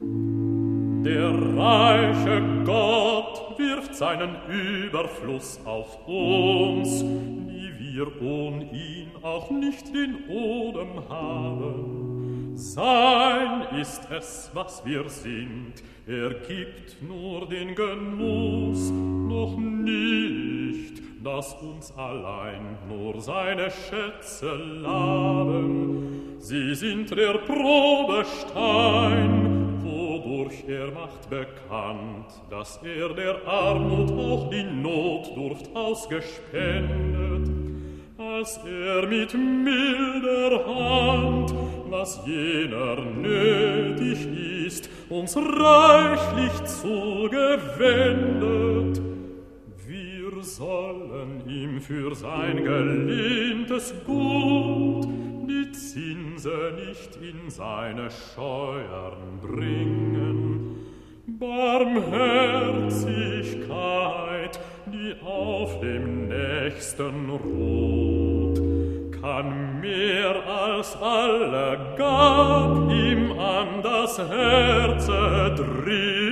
Der reiche Gott wirft seinen Überfluss auf uns, die wir ohne ihn auch nicht den Odem haben. Sein ist es, was wir sind, er gibt nur den Genuss, noch nicht, dass uns allein nur seine Schätze laben. Sie sind der Probestein, wodurch er macht bekannt, dass er der Armut auch die Notdurft ausgespendet, als er mit milder Hand, was jener nötig ist, uns reichlich zugewendet. Wir sollen ihm für sein gelehntes Gut die Zinse nicht in seine Scheuern bringen. Barmherzigkeit, die auf dem Nächsten ruht, kann mehr als alle gab ihm an das Herze dringen.